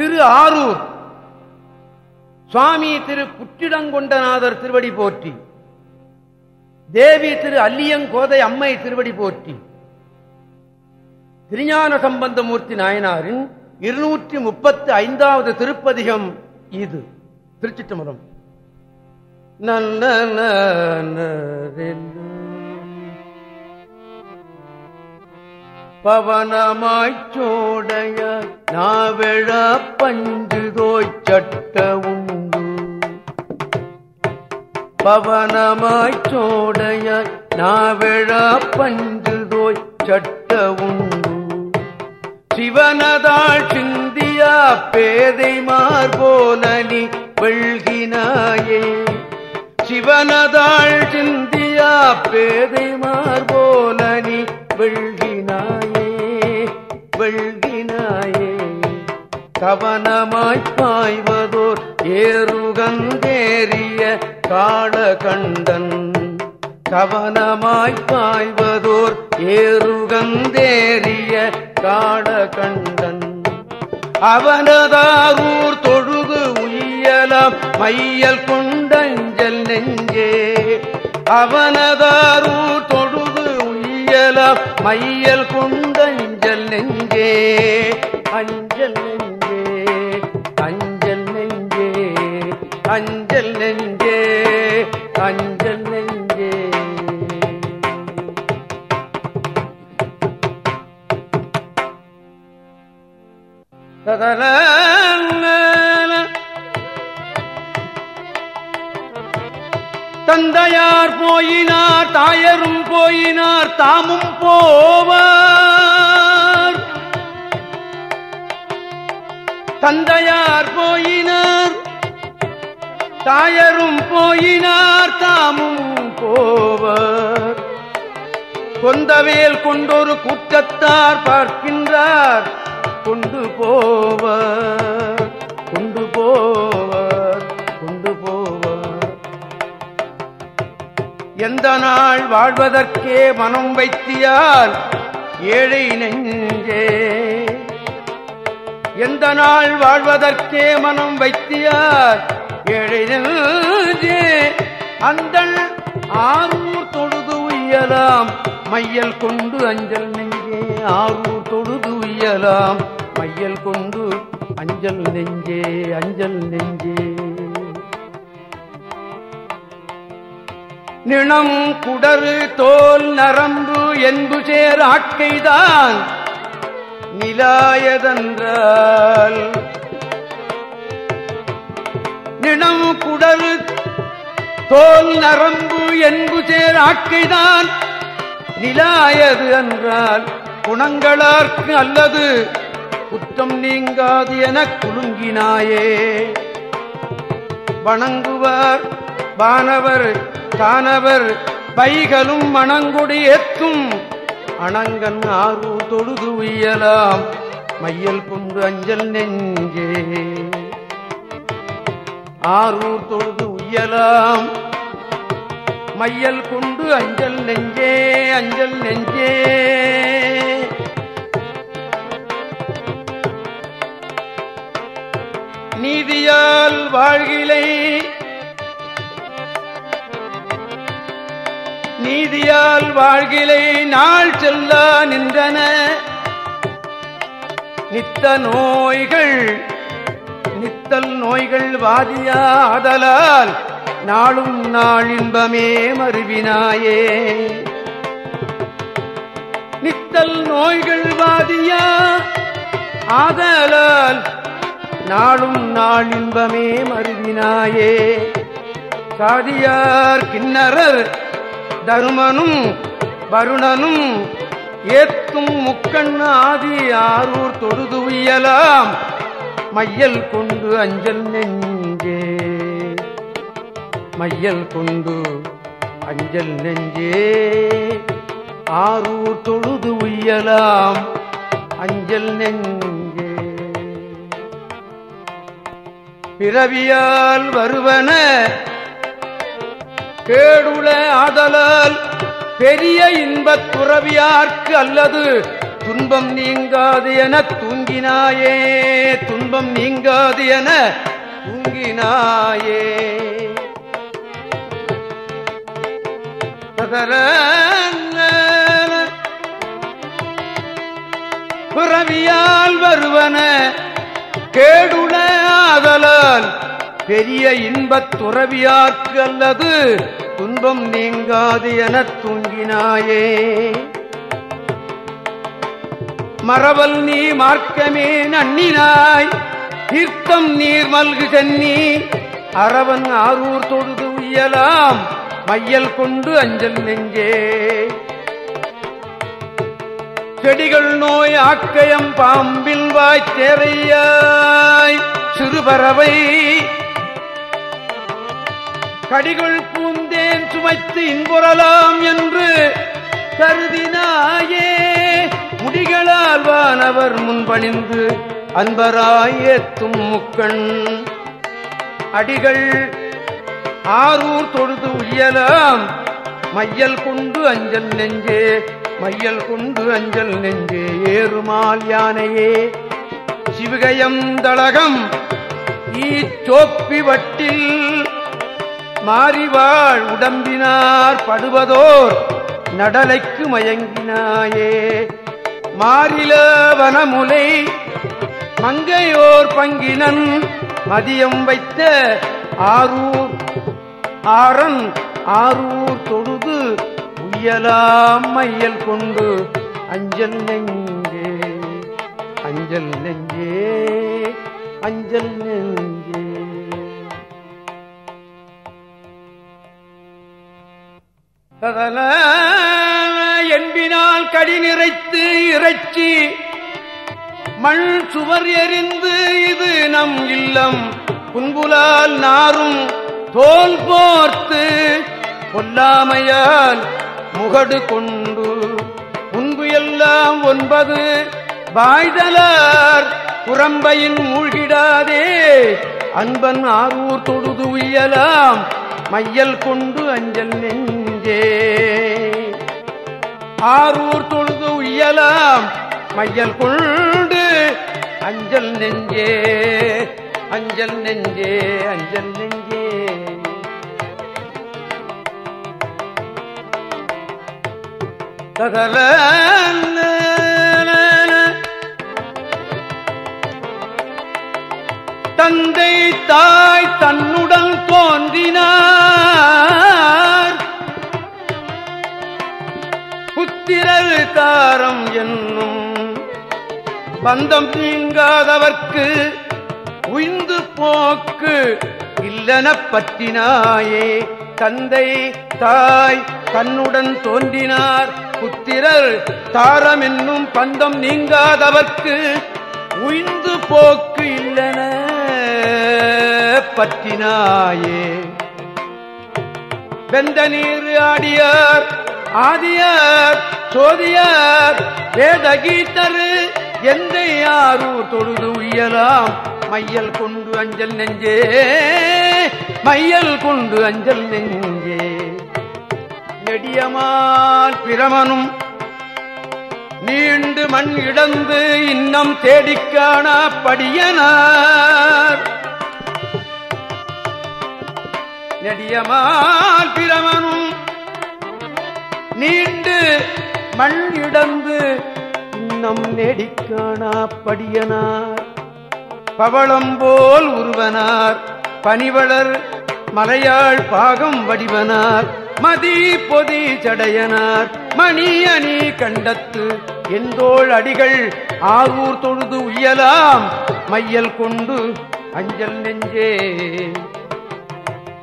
திரு ஆரூர் சுவாமி திரு குற்றிடங்கொண்டநாதர் திருவடி போற்றி தேவி திரு அல்லியங்கோதை அம்மை திருவடி போற்றி திருஞான சம்பந்தமூர்த்தி நாயனாரின் இருநூற்றி முப்பத்தி ஐந்தாவது திருப்பதிகம் இது திருச்சிட்டம்பலம் நல்ல பவனமாய்ச்சோடைய நாவெழ பஞ்சுதோய் சட்ட உண்டு. பவனமாய்ச்சோடைய நாவெழ பஞ்சுதோய் சட்ட உண்டு. சிவனதாள் சிந்தியா பேதை மார்போலனி வெள்கினாயே சிவனதாள் சிந்தியா பேதை மார்போலனி வெள்கினாய் வெள்கினாயே கவனமாய்ப் பாய்வதோர் ஏறுகந்தேறிய காளகண்டன். கவனமாய்ப் பாய்வதோர் ஏறுகந்தேறிய காளகண்டன். அவனதாரூர் தொழுகு உய்யலாம் மையல் கொண்டஞ்சல் நெஞ்சே. அவனதாரூர் தொழுகு உய்யலாம் மையல் கொண்டஞ்சல் நெஞ்சே அஞ்சல் நெஞ்சே அஞ்சல் நெஞ்சே அஞ்சல் நெஞ்சே அஞ்சல் நெஞ்சே. ததல தந்தையார் போயினார் தாயரும் போயினார் தாமும் போவார். தந்தையார் போயினார் தாயரும் போயினார் தாமும் போவர். கொந்தவேல் கொண்டொரு குற்றத்தார் பார்க்கின்றார் கொண்டு போவர் கொண்டு போவர் கொண்டு போவர். எந்த நாள் வாழ்வதற்கே மனம் வைத்தியால் ஏழை நெஞ்சே எந்த நாள் வாழ்வதற்கே மனம் வைத்தியார்? அந்த நெஞ்சே ஆரூர் தொழுது உய்யலாம். மையல் கொண்டு அஞ்சல் நெஞ்சே ஆரூர் தொழுது உய்யலாம். மையல் கொண்டு அஞ்சல் நெஞ்சே அஞ்சல் நெஞ்சே. நிணம் குடறு தோல் நரம்பு என்பு சேர் ஆட்கைதான் நிலாயதென்றால் நினம் குடல் தோல் நரம்பு என்பு சேர் ஆக்கைதான் நிலாயது என்றால் குணங்களார்க்கு அல்லது குற்றம் நீங்காது எனக் குலுங்கினாயே. வணங்குவார் வானவர் தானவர் பைகளும் மணங்குடி ஏற்றும் அணங்கன் ஆரூர் தொழுது உயலாம். மையல் கொண்டு அஞ்சல் நெஞ்சே. ஆரூர் தொழுது உயலாம். மையல் கொண்டு அஞ்சல் நெஞ்சே அஞ்சல் நெஞ்சே. நீதியால் வாழ்கிலை நீதியால் வாழ்கிலை நாள் செல்ல நின்றன. நித்த நோய்கள் நித்தல் நோய்கள் வாதியாதலால் நாளும் நாள் இன்பமே மறுவினாயே நித்தல் நோய்கள் வாதியா ஆதலால் நாளும் நாள் இன்பமே மறுவினாயே சாதியார் கிண்ணறர் தருமனும் வருணனும் ஏத்தும் முக்கண் ஆதி ஆரூர் தொழுது உயலாம் மையல் கொண்டு அஞ்சல் நெஞ்சே. மையல் கொண்டு அஞ்சல் நெஞ்சே. ஆரூர் தொழுது உயலாம் அஞ்சல் நெஞ்சே. பிறவியால் வருவன கேடுள ஆதலால் பெரிய இன்பத் துறவியார்க்கு அல்லது துன்பம் நீங்காது என தூங்கினாயே துன்பம் நீங்காது என தூங்கினாயே. பிறவியால் வருவன கேடுல ஆதலால் பெரிய இன்பத் துறவியார்க்கு அல்லது துன்பம் நீங்காது எனத் தூங்கினாயே. மரவல் நீ மார்க்கமே நன்னினாய். தீர்த்தம் நீர் மல்கு சென்னி. அரவன் ஆரூர் தொழுது உயலாம். மையல் கொண்டு அஞ்சல் நெஞ்சே. செடிகள் நோய் ஆக்கயம் பாம்பில் வாய்த்தேரையாய் சிறுபறவை கடிகள் பூந்தேன் சுமைத்து இன்புறலாம் என்று கருதினாயே. முடிகளால் வானவர் முன்பணிந்து அன்பராயத்தும் முக்கண். அடிகள் ஆரூர் தொழுது உயலாம். மையல் கொண்டு அஞ்சல் நெஞ்சே மையல் கொண்டு அஞ்சல் நெஞ்சே ஏறுமால் யானையே. சிவகயம் தளகம் ஈச்சோப்பி வட்டில் மாறிவாழ் உடம்பினார் படுவதோர் நடலைக்கு மயங்கினாயே. மாறில வனமுலை மங்கையோர் பங்கினன் மதியம் வைத்த ஆரூர் ஆரன் ஆரூர் தொழுது உயலாம் மையல் கொண்டு அஞ்சல் நெஞ்சே. அஞ்சல் நெஞ்சே அஞ்சல் நெஞ்சே. என்பினால் கடி நிறைத்து இறைச்சி. மண் சுவர் எறிந்து இது நம் இல்லம். புன்புலால் நாரும் தோல் போர்த்து கொல்லாமையால் முகடு கொண்டு. முன்பு எல்லாம் ஒன்பது வாய்தலார் புறம்பையின் மூழ்கிடாதே. அன்பன் ஆரூர் தொழுது உயலாம். மையல் கொண்டு அஞ்சல் நெஞ்சு ஆரூர் தொழுது உயலாம் மையல் கொண்டு அஞ்சல் நெஞ்சே அஞ்சல் நெஞ்சே அஞ்சல் நெஞ்சே. சகல தந்தை தாய் தன்னுடன் தோன்றினார். புத்திரர் தாரம் என்னும் பந்தம் நீங்காதவர்க்கு உய்ந்து போக்கு இல்லன பற்றினாயே. தந்தை தாய் தன்னுடன் தோன்றினார். புத்திரர் தாரம் என்னும் பந்தம் நீங்காதவர்க்கு உய்ந்து போக்கு இல்லன பற்றினாயே. வெந்த நீர் ஆடியார் ஆதியார் சோதியார் வேதகீத்தரு எந்த யாரூர் தொழுது உயலாம் மையல் கொண்டு அஞ்சல் நெஞ்சே மையல் கொண்டு அஞ்சல் நெஞ்சே. நெடியமால் பிரமனும் நீண்டு மண் இடந்து இன்னம் தேடிக்காண படியனார். நெடியமால் பிரமனும் நீண்டு மண் இடந்து இன்னம் நெடிக்காண படியனார்? பவளம் போல் உருவனார். பனிவளர் மலையாள் பாகம் வடிவனார். மதி பொதி சடையனார். மணி அணி கண்டத்து எந்தோள் அடிகள் ஆரூர் தொழுது உயலாம் மையல் கொண்டு அஞ்சல் நெஞ்சே.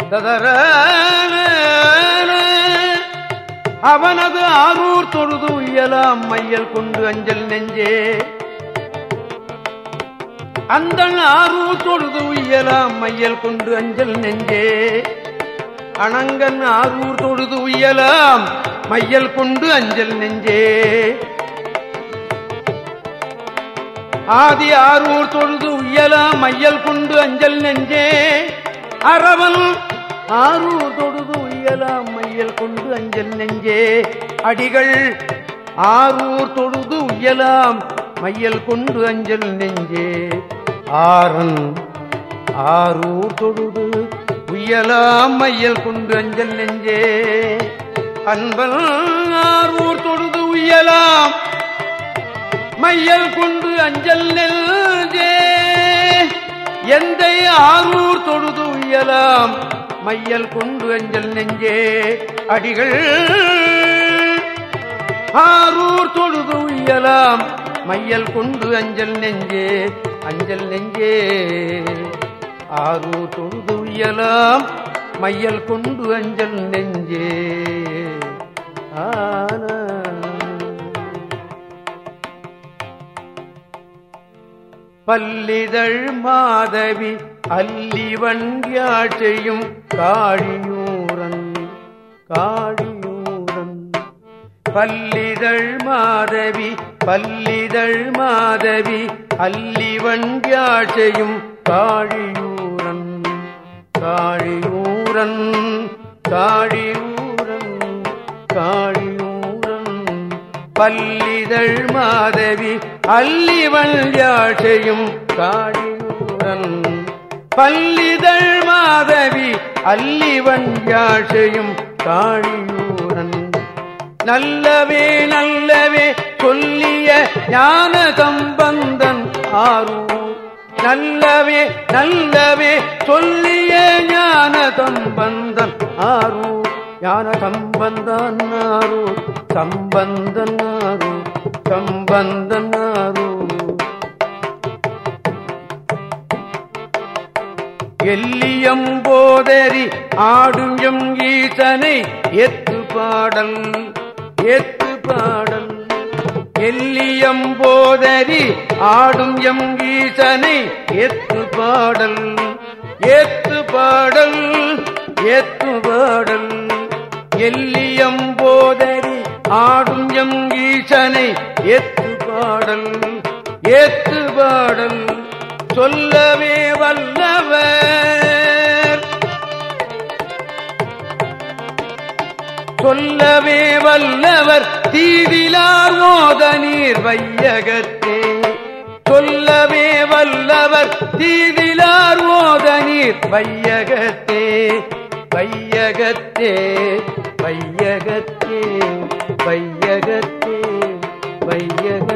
ததர அவனது ஆரூர் தொழுது உயலாம் மையல் கொண்டு அஞ்சல் நெஞ்சே. அந்த ஆரூர் தொழுது உயலாம் மையல் கொண்டு அஞ்சல் நெஞ்சே. அணங்கன் ஆரூர் தொழுது உயலாம் மையல் கொண்டு அஞ்சல் நெஞ்சே. ஆதி ஆரூர் தொழுது உயலாம் மையல் கொண்டு அஞ்சல் நெஞ்சே. அரவல் ஆரூர் தொழுது உயலாம் மையல் கொண்டு அஞ்சல் நெஞ்சே. அடிகள் ஆரூர் தொழுது உயலாம் மையல் கொண்டு அஞ்சல் நெஞ்சே. ஆரன் ஆரூர் தொழுது உயலாம் மையல் கொண்டு அஞ்சல் நெஞ்சே. அன்பல் ஆரூர் தொழுது உயலாம் மையல் கொண்டு அஞ்சல் நெஞ்சே. எந்த ஆரூர் தொழுது உயலாம் மையல் கொண்டு அஞ்சல் நெஞ்சே அடிகள். ஆரூர் தொழுது உயலாம் மையல் கொண்டு அஞ்சல் நெஞ்சே அஞ்சல் நெஞ்சே. ஆரூர் தொழுது உயலாம் மையல் கொண்டு அஞ்சல் நெஞ்சே. ஆன. பல்லிதழ் மாதவி அல்லிவன்யாட்சையும் காழியூரன் காழியூரன் பல்லிதழ் மாதவி பல்லிதழ் மாதவி அல்லிவன்யாட்சையும் காழியூரன் காழியூரன் காழியூரன் காழியூரன் பல்லிதழ் மாதவி அல்லிவள் யாழ்ச்சையும் காழியூரன் பல்லிதழ் மாதவி அல்லிவன் யாழ்ச்சையும் காழியூரன் நல்லவே நல்லவே சொல்லிய ஞான சம்பந்தன் ஆரூர். நல்லவே நல்லவே சொல்லிய ஞான சம்பந்தன் ஆரூர். ஞான சம்பந்தன் ஆரூர் சம்பந்தன் ஆரூர் சம்பந்தன் ஆரூர். எல்லியம் போதறி ஆடும் எம் ஈசனை எத்து பாடல் எத்து பாடல். எல்லியம் போதறி ஆடும் எம் ஈசனை எத்து பாடல் எத்து பாடல் எத்து பாடல். எல்லியம் போதறி ஆடும் எம் ஈசனை எத்து பாடல் ஏத்து பாடல். சொல்லவே வல்லவர். சொல்லவே வல்லவர். தீவிலார் மோத நீர் வையகத்தே. சொல்லவே வல்லவர். தீதிலார் மோத நீர் வையகத்தே. வையகத்தே வையகத்தே வையகத்தே வையக